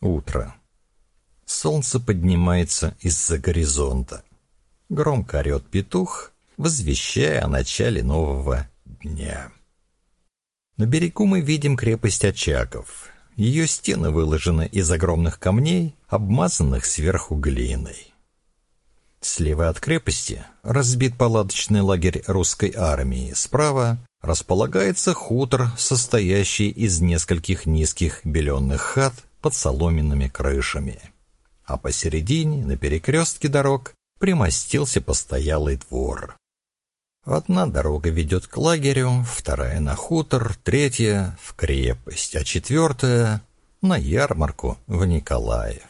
Утро. Солнце поднимается из-за горизонта. Громко орет петух, возвещая о начале нового дня. На берегу мы видим крепость Очаков. Ее стены выложены из огромных камней, обмазанных сверху глиной. Слева от крепости разбит палаточный лагерь русской армии. Справа располагается хутор, состоящий из нескольких низких беленных хат под соломенными крышами. А посередине, на перекрестке дорог, примостился постоялый двор. Одна дорога ведет к лагерю, вторая на хутор, третья — в крепость, а четвертая — на ярмарку в Николаев.